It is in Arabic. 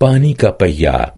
पानी का पहिया